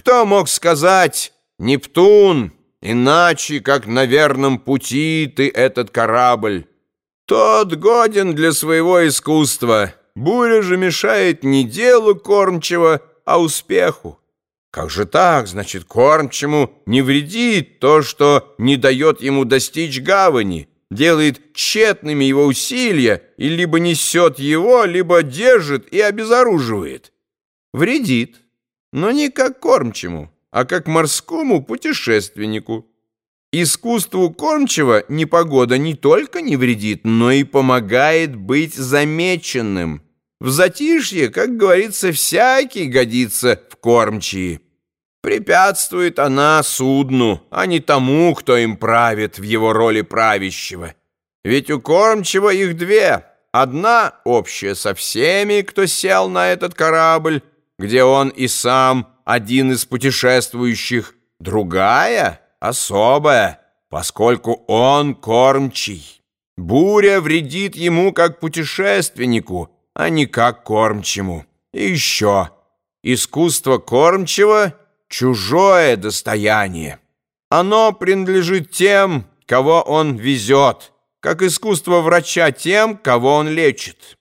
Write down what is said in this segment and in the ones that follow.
Кто мог сказать, Нептун, иначе, как на верном пути ты этот корабль? Тот годен для своего искусства. Буря же мешает не делу кормчего, а успеху. Как же так, значит, кормчему не вредит то, что не дает ему достичь гавани, делает тщетными его усилия и либо несет его, либо держит и обезоруживает? Вредит, но не как кормчему, а как морскому путешественнику. Искусству кормчего непогода не только не вредит, но и помогает быть замеченным. В затишье, как говорится, всякий годится в кормчии. Препятствует она судну, а не тому, кто им правит в его роли правящего. Ведь у кормчего их две. Одна общая со всеми, кто сел на этот корабль, где он и сам один из путешествующих, другая — особое, поскольку он кормчий. Буря вредит ему как путешественнику, а не как кормчему. И еще, искусство кормчего — чужое достояние. Оно принадлежит тем, кого он везет, как искусство врача тем, кого он лечит.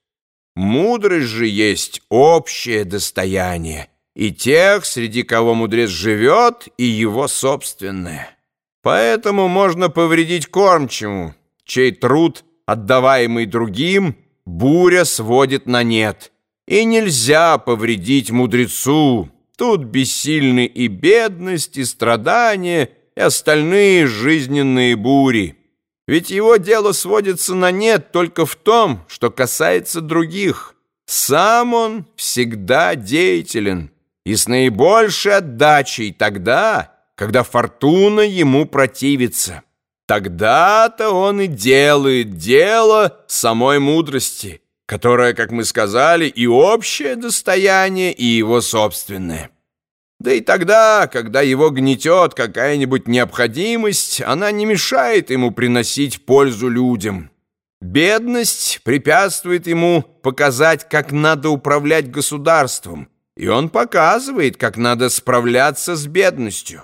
Мудрость же есть общее достояние, и тех, среди кого мудрец живет, и его собственное. Поэтому можно повредить кормчему, чей труд, отдаваемый другим, буря сводит на нет. И нельзя повредить мудрецу. Тут бессильны и бедность, и страдания, и остальные жизненные бури. Ведь его дело сводится на нет только в том, что касается других. Сам он всегда деятелен и с наибольшей отдачей тогда, когда фортуна ему противится. Тогда-то он и делает дело самой мудрости, которая, как мы сказали, и общее достояние, и его собственное. Да и тогда, когда его гнетет какая-нибудь необходимость, она не мешает ему приносить пользу людям. Бедность препятствует ему показать, как надо управлять государством, и он показывает, как надо справляться с бедностью.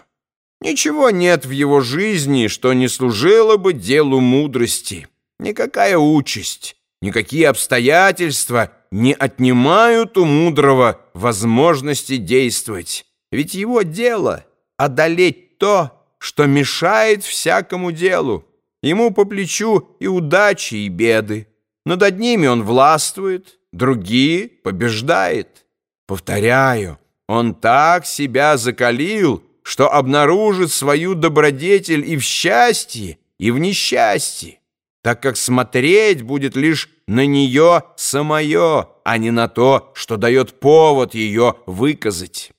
Ничего нет в его жизни, что не служило бы делу мудрости. Никакая участь, никакие обстоятельства не отнимают у мудрого возможности действовать. Ведь его дело — одолеть то, что мешает всякому делу. Ему по плечу и удачи, и беды. Над одними он властвует, другие побеждает. Повторяю, он так себя закалил, что обнаружит свою добродетель и в счастье, и в несчастье, так как смотреть будет лишь на нее самое, а не на то, что дает повод ее выказать.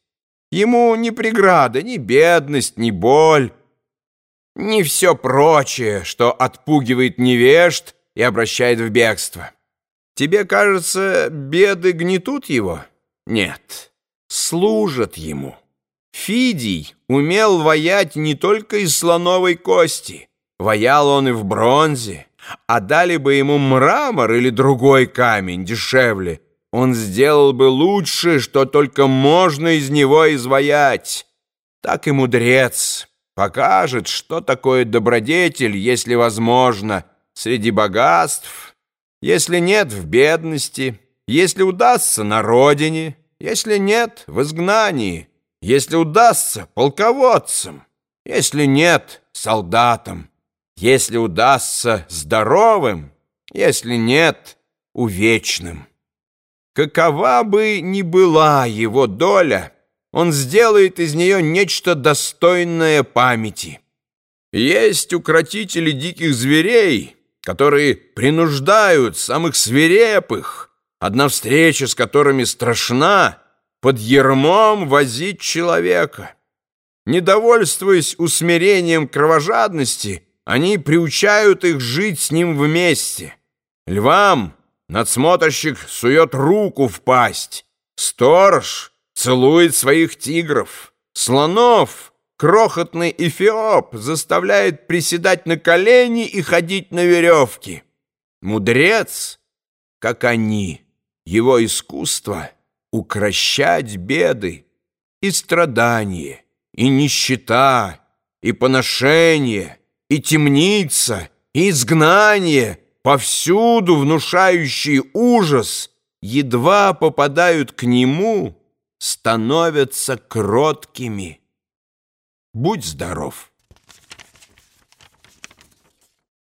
Ему ни преграда, ни бедность, ни боль, ни все прочее, что отпугивает невежд и обращает в бегство. Тебе кажется, беды гнетут его?» Нет, служат ему. Фидий умел воять не только из слоновой кости. Ваял он и в бронзе. А дали бы ему мрамор или другой камень дешевле, он сделал бы лучше, что только можно из него изваять. Так и мудрец покажет, что такое добродетель, если возможно, среди богатств, если нет в бедности, если удастся на родине, если нет в изгнании, если удастся полководцем, если нет солдатом, если удастся здоровым, если нет увечным. Какова бы ни была его доля, он сделает из нее нечто достойное памяти. Есть укротители диких зверей, которые принуждают самых свирепых, одна встреча с которыми страшна, под ермом возить человека. Недовольствуясь усмирением кровожадности, они приучают их жить с ним вместе. Львам надсмотрщик сует руку в пасть, сторож целует своих тигров, слонов крохотный эфиоп заставляет приседать на колени и ходить на веревке. Мудрец, как они — его искусство — укращать беды. И страдание, и нищета, и поношение, и темница, и изгнание, повсюду внушающие ужас, едва попадают к нему, становятся кроткими. Будь здоров!